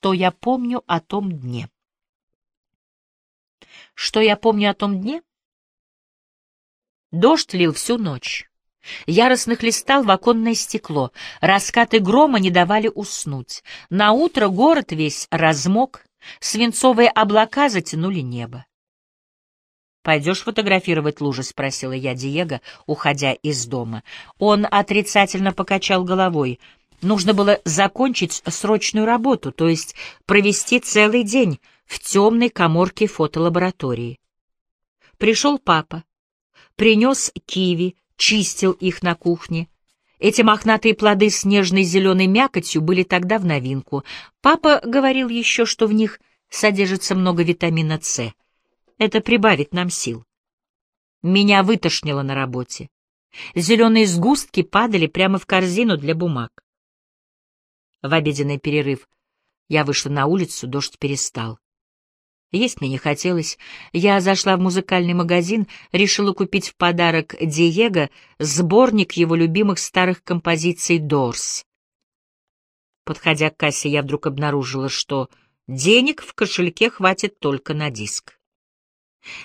Что я помню о том дне? Что я помню о том дне? Дождь лил всю ночь. Яростно хлестал в оконное стекло. Раскаты грома не давали уснуть. На утро город весь размок, свинцовые облака затянули небо. «Пойдешь фотографировать лужи?» — спросила я Диего, уходя из дома. Он отрицательно покачал головой. Нужно было закончить срочную работу, то есть провести целый день в темной коморке фотолаборатории. Пришел папа, принес киви, чистил их на кухне. Эти мохнатые плоды с нежной зеленой мякотью были тогда в новинку. Папа говорил еще, что в них содержится много витамина С. Это прибавит нам сил. Меня вытошнило на работе. Зеленые сгустки падали прямо в корзину для бумаг. В обеденный перерыв я вышла на улицу, дождь перестал. Есть мне не хотелось. Я зашла в музыкальный магазин, решила купить в подарок Диего сборник его любимых старых композиций «Дорс». Подходя к кассе, я вдруг обнаружила, что денег в кошельке хватит только на диск.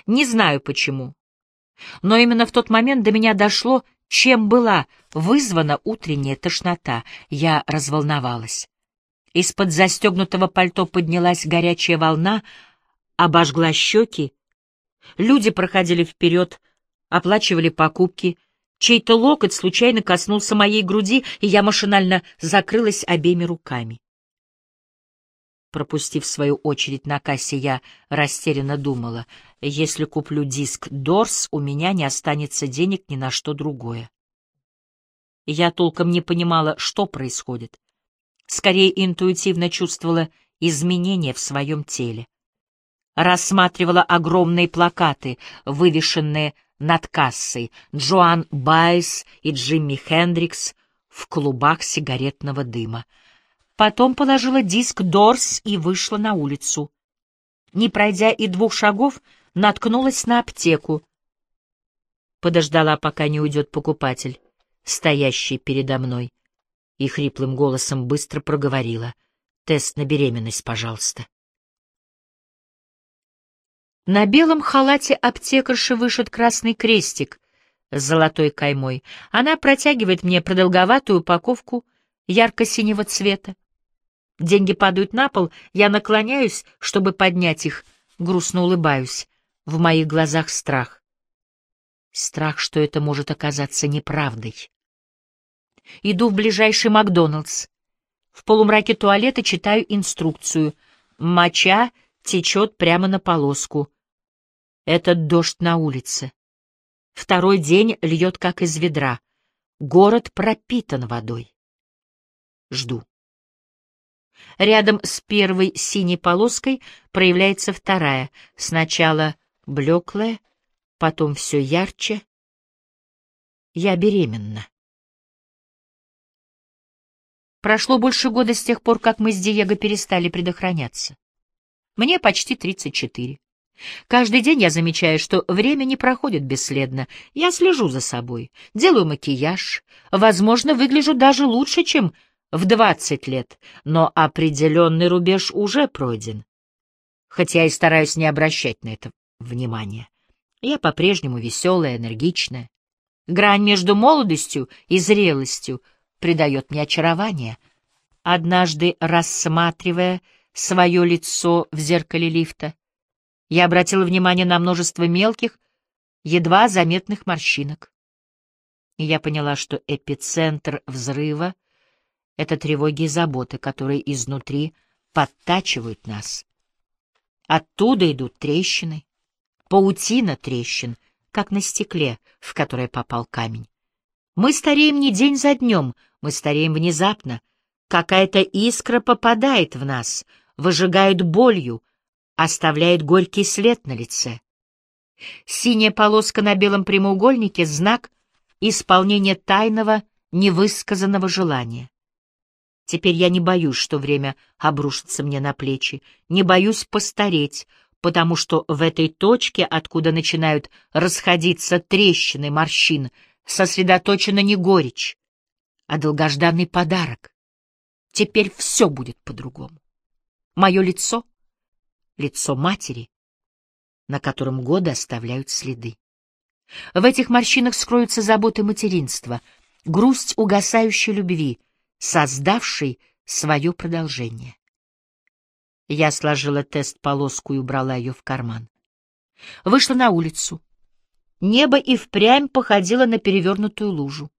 Не знаю почему. Но именно в тот момент до меня дошло, чем была вызвана утренняя тошнота. Я разволновалась. Из-под застегнутого пальто поднялась горячая волна, обожгла щеки. Люди проходили вперед, оплачивали покупки. Чей-то локоть случайно коснулся моей груди, и я машинально закрылась обеими руками. Пропустив свою очередь на кассе, я растерянно думала, если куплю диск Дорс, у меня не останется денег ни на что другое. Я толком не понимала, что происходит. Скорее интуитивно чувствовала изменения в своем теле. Рассматривала огромные плакаты, вывешенные над кассой, Джоан Байс и Джимми Хендрикс в клубах сигаретного дыма. Потом положила диск Дорс и вышла на улицу. Не пройдя и двух шагов, наткнулась на аптеку. Подождала, пока не уйдет покупатель, стоящий передо мной, и хриплым голосом быстро проговорила. «Тест на беременность, пожалуйста». На белом халате аптекарши вышит красный крестик с золотой каймой. Она протягивает мне продолговатую упаковку ярко-синего цвета. Деньги падают на пол, я наклоняюсь, чтобы поднять их, грустно улыбаюсь. В моих глазах страх. Страх, что это может оказаться неправдой. Иду в ближайший Макдоналдс. В полумраке туалета читаю инструкцию. Моча течет прямо на полоску. Этот дождь на улице. Второй день льет, как из ведра. Город пропитан водой. Жду. Рядом с первой синей полоской проявляется вторая. Сначала блеклая, потом все ярче. Я беременна. Прошло больше года с тех пор, как мы с Диего перестали предохраняться. Мне почти 34. Каждый день я замечаю, что время не проходит бесследно. Я слежу за собой, делаю макияж, возможно, выгляжу даже лучше, чем в двадцать лет, но определенный рубеж уже пройден. Хотя и стараюсь не обращать на это внимания. Я по-прежнему веселая, энергичная. Грань между молодостью и зрелостью придает мне очарование. Однажды, рассматривая свое лицо в зеркале лифта, я обратила внимание на множество мелких, едва заметных морщинок. И я поняла, что эпицентр взрыва — это тревоги и заботы, которые изнутри подтачивают нас. Оттуда идут трещины, паутина трещин, как на стекле, в которое попал камень. Мы стареем не день за днем, мы стареем внезапно. Какая-то искра попадает в нас, выжигает болью, оставляет горький след на лице. Синяя полоска на белом прямоугольнике — знак исполнения тайного, невысказанного желания. Теперь я не боюсь, что время обрушится мне на плечи, не боюсь постареть, потому что в этой точке, откуда начинают расходиться трещины морщин, сосредоточена не горечь, а долгожданный подарок. Теперь все будет по-другому. Мое лицо — лицо матери, на котором годы оставляют следы. В этих морщинах скроются заботы материнства, грусть угасающей любви, создавшей свое продолжение. Я сложила тест-полоску и убрала ее в карман. Вышла на улицу. Небо и впрямь походило на перевернутую лужу.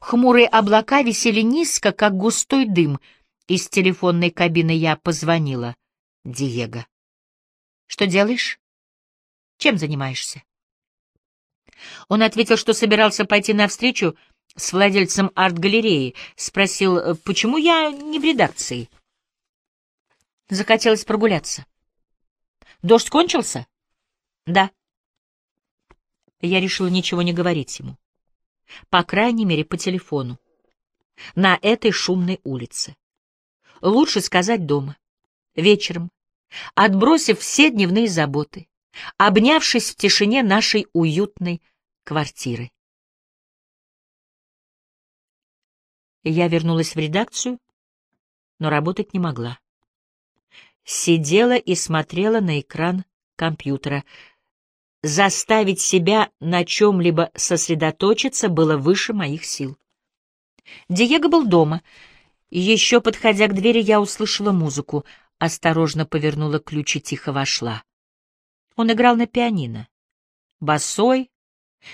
Хмурые облака висели низко, как густой дым. Из телефонной кабины я позвонила. Диего. «Что делаешь? Чем занимаешься?» Он ответил, что собирался пойти навстречу с владельцем арт-галереи. Спросил, почему я не в редакции. Захотелось прогуляться. «Дождь кончился?» «Да». Я решила ничего не говорить ему. По крайней мере, по телефону. На этой шумной улице. Лучше сказать дома. Вечером. Отбросив все дневные заботы. Обнявшись в тишине нашей уютной квартиры. Я вернулась в редакцию, но работать не могла. Сидела и смотрела на экран компьютера, Заставить себя на чем-либо сосредоточиться было выше моих сил. Диего был дома. Еще подходя к двери, я услышала музыку, осторожно повернула ключ и тихо вошла. Он играл на пианино. Босой,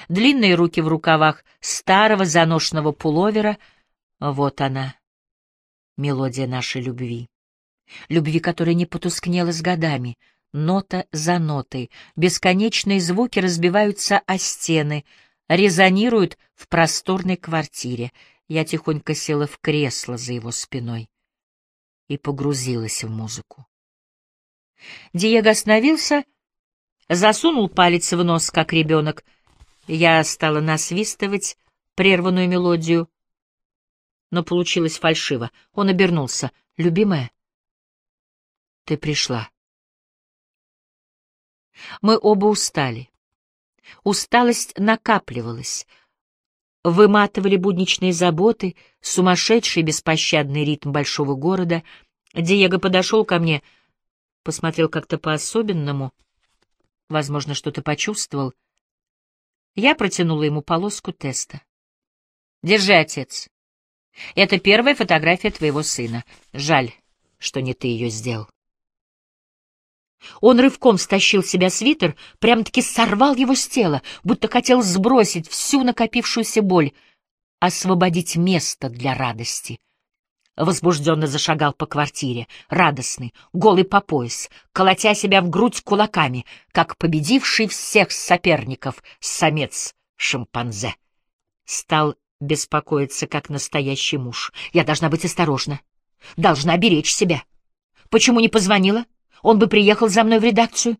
длинные руки в рукавах старого заношенного пуловера. Вот она, мелодия нашей любви. Любви, которая не потускнела с годами — нота за нотой. Бесконечные звуки разбиваются о стены, резонируют в просторной квартире. Я тихонько села в кресло за его спиной и погрузилась в музыку. Диего остановился, засунул палец в нос, как ребенок. Я стала насвистывать прерванную мелодию, но получилось фальшиво. Он обернулся. «Любимая, ты пришла». Мы оба устали. Усталость накапливалась. Выматывали будничные заботы, сумасшедший беспощадный ритм большого города. Диего подошел ко мне, посмотрел как-то по-особенному. Возможно, что-то почувствовал. Я протянула ему полоску теста. «Держи, отец. Это первая фотография твоего сына. Жаль, что не ты ее сделал». Он рывком стащил себя свитер, прям-таки сорвал его с тела, будто хотел сбросить всю накопившуюся боль, освободить место для радости. Возбужденно зашагал по квартире, радостный, голый по пояс, колотя себя в грудь кулаками, как победивший всех соперников самец-шимпанзе. Стал беспокоиться, как настоящий муж. Я должна быть осторожна, должна беречь себя. Почему не позвонила? Он бы приехал за мной в редакцию.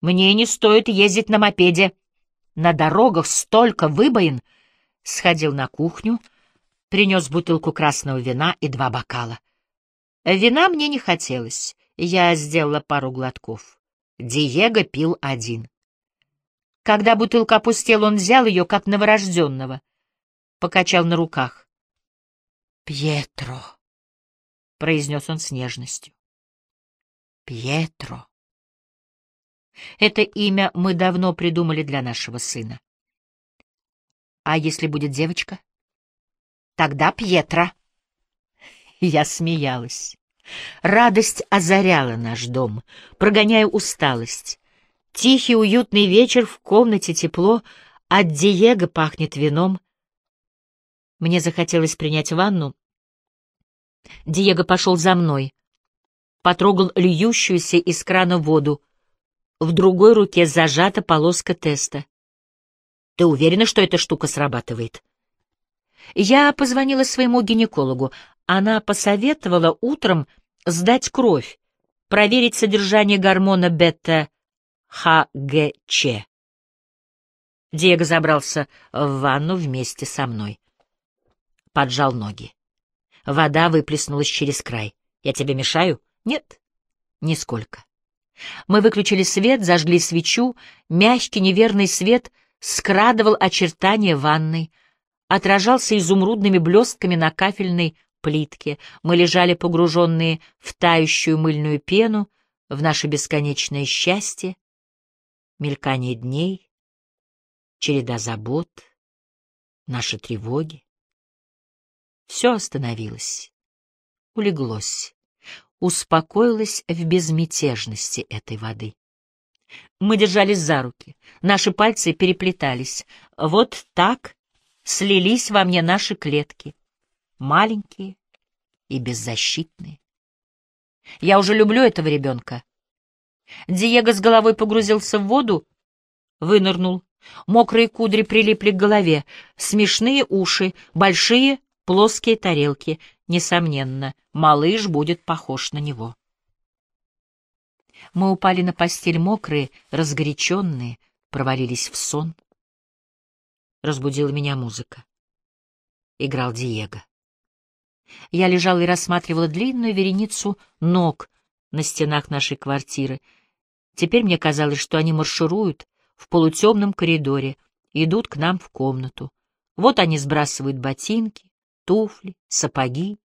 Мне не стоит ездить на мопеде. На дорогах столько выбоин. Сходил на кухню, принес бутылку красного вина и два бокала. Вина мне не хотелось. Я сделала пару глотков. Диего пил один. Когда бутылка опустела, он взял ее, как новорожденного. Покачал на руках. «Пьетро», — произнес он с нежностью. Пьетро. Это имя мы давно придумали для нашего сына. А если будет девочка? Тогда Пьетро. Я смеялась. Радость озаряла наш дом, прогоняя усталость. Тихий уютный вечер, в комнате тепло, от Диего пахнет вином. Мне захотелось принять ванну. Диего пошел за мной потрогал льющуюся из крана воду. В другой руке зажата полоска теста. «Ты уверена, что эта штука срабатывает?» Я позвонила своему гинекологу. Она посоветовала утром сдать кровь, проверить содержание гормона бета-ХГЧ. Диего забрался в ванну вместе со мной. Поджал ноги. Вода выплеснулась через край. «Я тебе мешаю?» Нет, нисколько. Мы выключили свет, зажгли свечу, мягкий неверный свет скрадывал очертания ванной, отражался изумрудными блестками на кафельной плитке, мы лежали погруженные в тающую мыльную пену, в наше бесконечное счастье, мелькание дней, череда забот, наши тревоги. Все остановилось, улеглось, успокоилось в безмятежности этой воды. Мы держались за руки, наши пальцы переплетались. Вот так слились во мне наши клетки, маленькие и беззащитные. Я уже люблю этого ребенка. Диего с головой погрузился в воду, вынырнул. Мокрые кудри прилипли к голове, смешные уши, большие плоские тарелки. Несомненно, малыш будет похож на него. Мы упали на постель мокрые, разгоряченные, провалились в сон. Разбудила меня музыка. Играл Диего. Я лежала и рассматривала длинную вереницу ног на стенах нашей квартиры. Теперь мне казалось, что они маршируют в полутемном коридоре, идут к нам в комнату. Вот они сбрасывают ботинки, туфли, сапоги,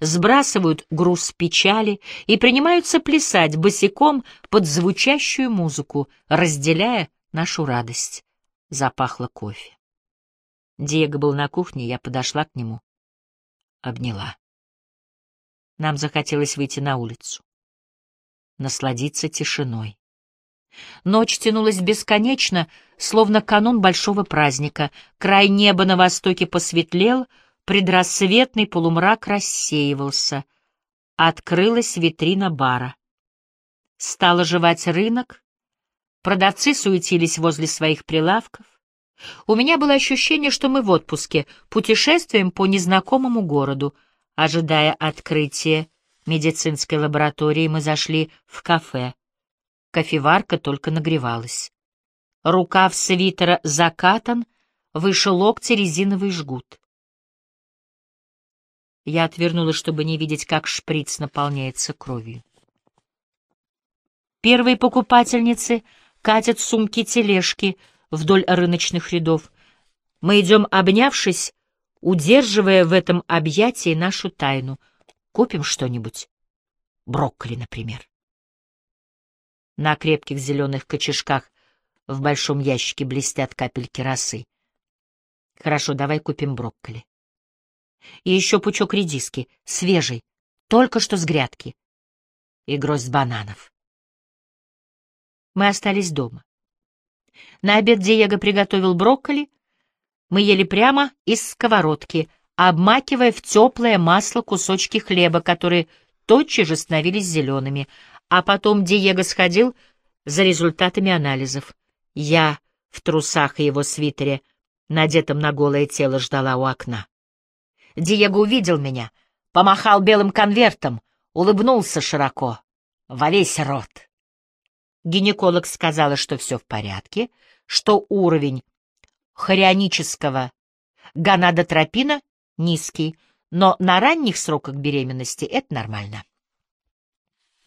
сбрасывают груз печали и принимаются плясать босиком под звучащую музыку, разделяя нашу радость. Запахло кофе. Диего был на кухне, я подошла к нему, обняла. Нам захотелось выйти на улицу, насладиться тишиной. Ночь тянулась бесконечно, словно канун большого праздника. Край неба на востоке посветлел — Предрассветный полумрак рассеивался. Открылась витрина бара. Стал оживать рынок. Продавцы суетились возле своих прилавков. У меня было ощущение, что мы в отпуске, путешествуем по незнакомому городу. Ожидая открытия медицинской лаборатории, мы зашли в кафе. Кофеварка только нагревалась. Рукав свитера закатан, выше локтя резиновый жгут. Я отвернулась, чтобы не видеть, как шприц наполняется кровью. Первые покупательницы катят сумки-тележки вдоль рыночных рядов. Мы идем, обнявшись, удерживая в этом объятии нашу тайну. Купим что-нибудь? Брокколи, например. На крепких зеленых кочешках в большом ящике блестят капельки росы. Хорошо, давай купим брокколи. И еще пучок редиски, свежий, только что с грядки. И гроздь бананов. Мы остались дома. На обед Диего приготовил брокколи. Мы ели прямо из сковородки, обмакивая в теплое масло кусочки хлеба, которые тотчас же становились зелеными. А потом Диего сходил за результатами анализов. Я в трусах и его свитере, надетом на голое тело, ждала у окна. Диего увидел меня, помахал белым конвертом, улыбнулся широко, во весь рот. Гинеколог сказала, что все в порядке, что уровень хорионического гонадотропина низкий, но на ранних сроках беременности это нормально.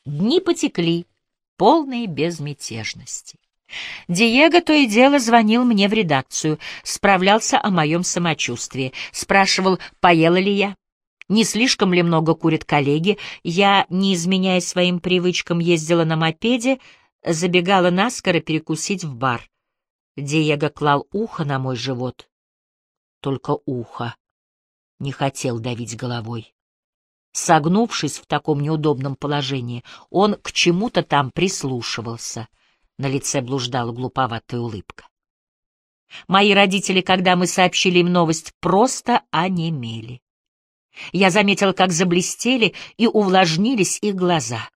Дни потекли, полные безмятежности. Диего то и дело звонил мне в редакцию, справлялся о моем самочувствии, спрашивал, поела ли я, не слишком ли много курят коллеги. Я, не изменяя своим привычкам, ездила на мопеде, забегала наскоро перекусить в бар. Диего клал ухо на мой живот. Только ухо. Не хотел давить головой. Согнувшись в таком неудобном положении, он к чему-то там прислушивался — на лице блуждала глуповатая улыбка. Мои родители, когда мы сообщили им новость, просто онемели. Я заметил, как заблестели и увлажнились их глаза.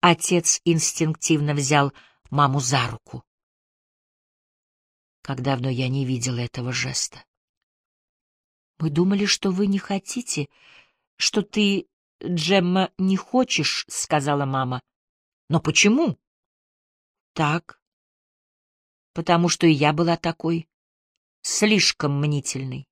Отец инстинктивно взял маму за руку. Как давно я не видел этого жеста. Мы думали, что вы не хотите, что ты, Джемма, не хочешь, — сказала мама. Но почему? Так. Потому что и я была такой. Слишком мнительной.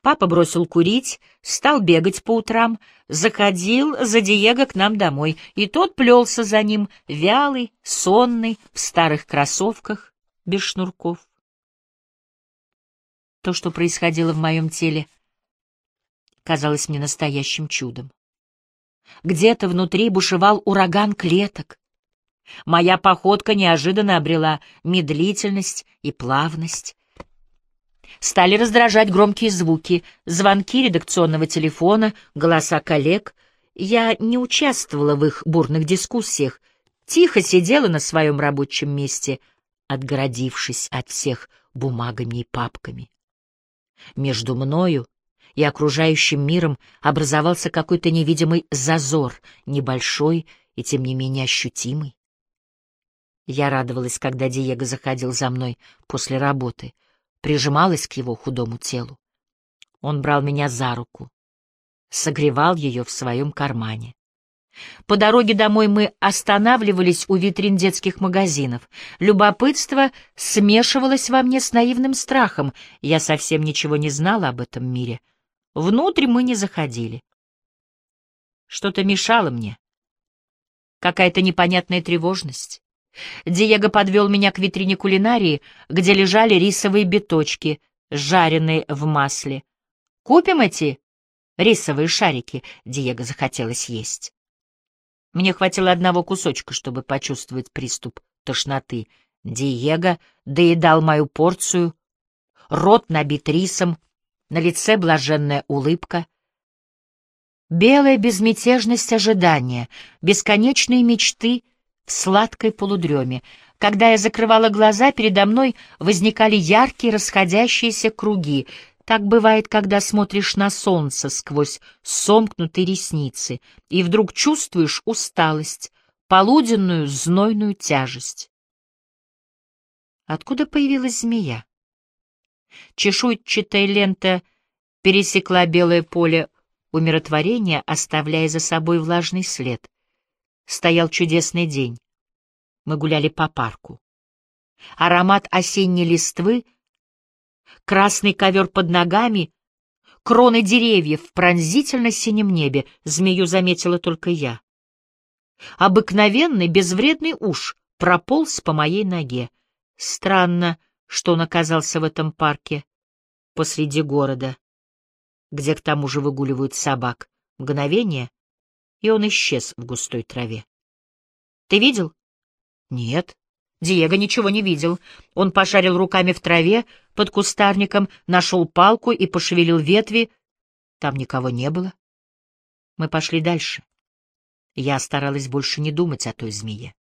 Папа бросил курить, стал бегать по утрам, заходил за Диего к нам домой, и тот плелся за ним, вялый, сонный, в старых кроссовках, без шнурков. То, что происходило в моем теле, казалось мне настоящим чудом. Где-то внутри бушевал ураган клеток. Моя походка неожиданно обрела медлительность и плавность. Стали раздражать громкие звуки, звонки редакционного телефона, голоса коллег. Я не участвовала в их бурных дискуссиях, тихо сидела на своем рабочем месте, отгородившись от всех бумагами и папками. Между мною и окружающим миром образовался какой-то невидимый зазор, небольшой и тем не менее ощутимый. Я радовалась, когда Диего заходил за мной после работы, прижималась к его худому телу. Он брал меня за руку, согревал ее в своем кармане. По дороге домой мы останавливались у витрин детских магазинов. Любопытство смешивалось во мне с наивным страхом. Я совсем ничего не знала об этом мире. Внутрь мы не заходили. Что-то мешало мне. Какая-то непонятная тревожность. Диего подвел меня к витрине кулинарии, где лежали рисовые биточки, жареные в масле. «Купим эти рисовые шарики?» — Диего захотелось есть. Мне хватило одного кусочка, чтобы почувствовать приступ тошноты. Диего доедал мою порцию, рот набит рисом, на лице блаженная улыбка. Белая безмятежность ожидания, бесконечные мечты сладкой полудреме. Когда я закрывала глаза, передо мной возникали яркие расходящиеся круги — так бывает, когда смотришь на солнце сквозь сомкнутые ресницы, и вдруг чувствуешь усталость, полуденную знойную тяжесть. Откуда появилась змея? Чешуйчатая лента пересекла белое поле умиротворения, оставляя за собой влажный след. Стоял чудесный день. Мы гуляли по парку. Аромат осенней листвы — красный ковер под ногами, кроны деревьев в пронзительно-синем небе, змею заметила только я. Обыкновенный безвредный уж прополз по моей ноге. Странно, что он оказался в этом парке посреди города, где к тому же выгуливают собак. Мгновение, и он исчез в густой траве. Ты видел? Нет. Диего ничего не видел. Он пошарил руками в траве под кустарником, нашел палку и пошевелил ветви. Там никого не было. Мы пошли дальше. Я старалась больше не думать о той змее.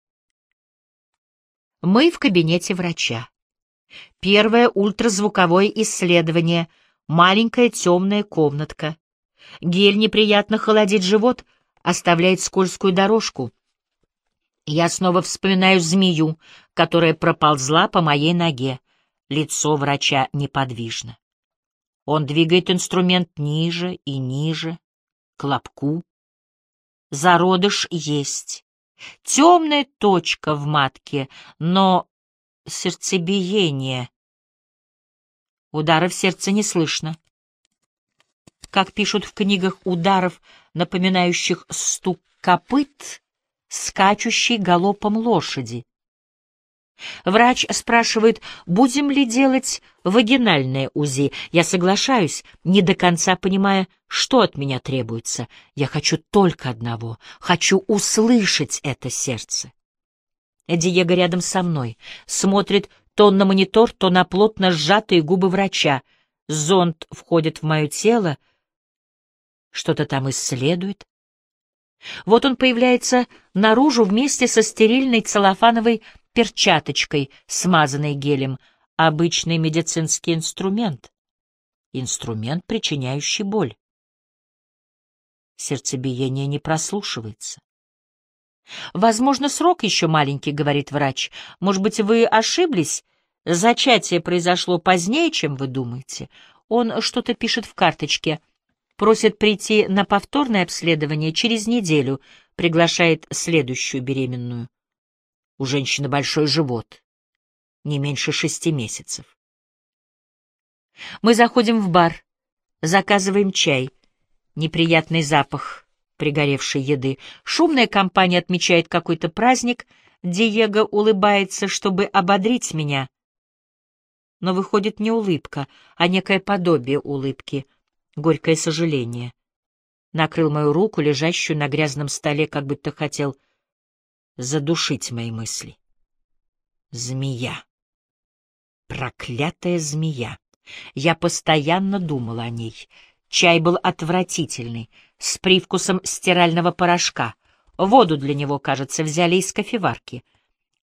Мы в кабинете врача. Первое ультразвуковое исследование. Маленькая темная комнатка. Гель неприятно холодит живот, оставляет скользкую дорожку — я снова вспоминаю змею, которая проползла по моей ноге. Лицо врача неподвижно. Он двигает инструмент ниже и ниже, к лобку. Зародыш есть. Темная точка в матке, но сердцебиение. Ударов сердца не слышно. Как пишут в книгах ударов, напоминающих стук копыт, скачущей галопом лошади. Врач спрашивает, будем ли делать вагинальное УЗИ. Я соглашаюсь, не до конца понимая, что от меня требуется. Я хочу только одного — хочу услышать это сердце. Диего рядом со мной, смотрит то на монитор, то на плотно сжатые губы врача. Зонд входит в мое тело, что-то там исследует. Вот он появляется наружу вместе со стерильной целлофановой перчаточкой, смазанной гелем, обычный медицинский инструмент. Инструмент, причиняющий боль. Сердцебиение не прослушивается. «Возможно, срок еще маленький», — говорит врач. «Может быть, вы ошиблись? Зачатие произошло позднее, чем вы думаете». Он что-то пишет в карточке. Просит прийти на повторное обследование через неделю, приглашает следующую беременную. У женщины большой живот, не меньше шести месяцев. Мы заходим в бар, заказываем чай. Неприятный запах пригоревшей еды. Шумная компания отмечает какой-то праздник. Диего улыбается, чтобы ободрить меня. Но выходит не улыбка, а некое подобие улыбки — Горькое сожаление. Накрыл мою руку, лежащую на грязном столе, как будто хотел задушить мои мысли. Змея. Проклятая змея. Я постоянно думала о ней. Чай был отвратительный, с привкусом стирального порошка. Воду для него, кажется, взяли из кофеварки.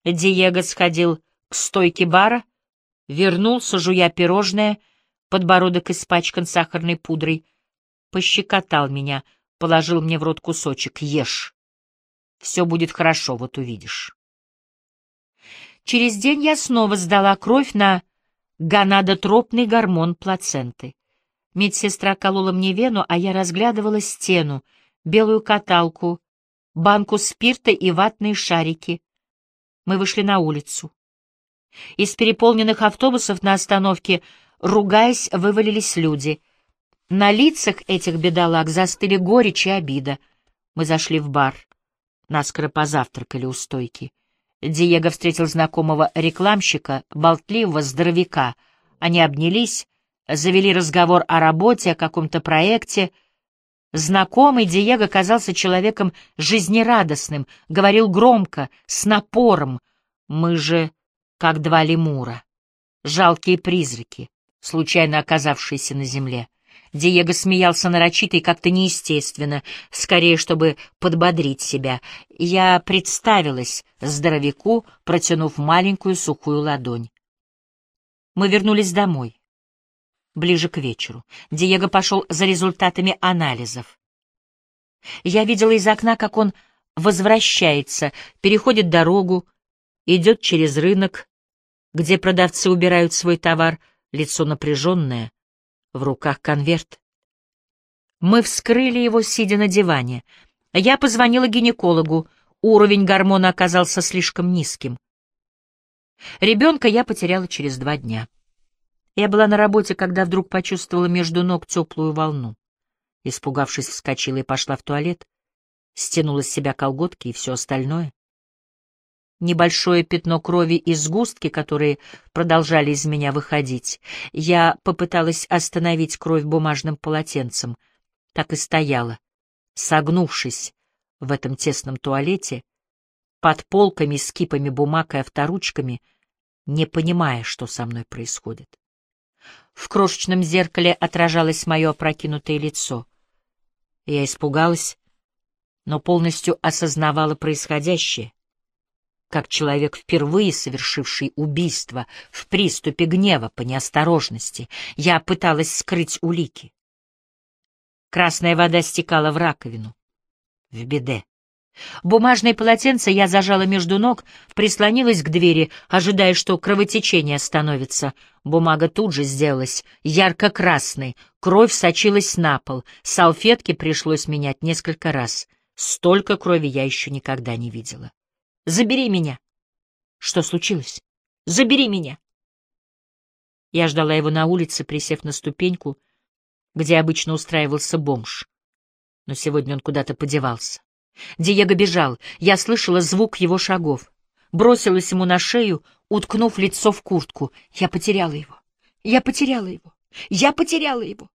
Диего сходил к стойке бара, вернулся, жуя пирожное, подбородок испачкан сахарной пудрой, пощекотал меня, положил мне в рот кусочек. Ешь. Все будет хорошо, вот увидишь. Через день я снова сдала кровь на гонадотропный гормон плаценты. Медсестра колола мне вену, а я разглядывала стену, белую каталку, банку спирта и ватные шарики. Мы вышли на улицу. Из переполненных автобусов на остановке, ругаясь, вывалились люди. На лицах этих бедолаг застыли горечь и обида. Мы зашли в бар. Наскоро позавтракали у стойки. Диего встретил знакомого рекламщика, болтливого здоровяка. Они обнялись, завели разговор о работе, о каком-то проекте. Знакомый Диего казался человеком жизнерадостным, говорил громко, с напором. Мы же как два лемура, жалкие призраки, случайно оказавшиеся на земле. Диего смеялся нарочито и как-то неестественно, скорее, чтобы подбодрить себя. Я представилась здоровяку, протянув маленькую сухую ладонь. Мы вернулись домой. Ближе к вечеру. Диего пошел за результатами анализов. Я видела из окна, как он возвращается, переходит дорогу, идет через рынок, где продавцы убирают свой товар, лицо напряженное, в руках конверт. Мы вскрыли его, сидя на диване. Я позвонила гинекологу. Уровень гормона оказался слишком низким. Ребенка я потеряла через два дня. Я была на работе, когда вдруг почувствовала между ног теплую волну. Испугавшись, вскочила и пошла в туалет, стянула с себя колготки и все остальное небольшое пятно крови и сгустки, которые продолжали из меня выходить. Я попыталась остановить кровь бумажным полотенцем. Так и стояла, согнувшись в этом тесном туалете, под полками с кипами бумаг и авторучками, не понимая, что со мной происходит. В крошечном зеркале отражалось мое опрокинутое лицо. Я испугалась, но полностью осознавала происходящее как человек, впервые совершивший убийство в приступе гнева по неосторожности. Я пыталась скрыть улики. Красная вода стекала в раковину. В беде. Бумажное полотенце я зажала между ног, прислонилась к двери, ожидая, что кровотечение остановится. Бумага тут же сделалась ярко-красной, кровь сочилась на пол, салфетки пришлось менять несколько раз. Столько крови я еще никогда не видела. Забери меня. Что случилось? Забери меня. Я ждала его на улице, присев на ступеньку, где обычно устраивался бомж. Но сегодня он куда-то подевался. Диего бежал, я слышала звук его шагов. Бросилась ему на шею, уткнув лицо в куртку. Я потеряла его. Я потеряла его. Я потеряла его.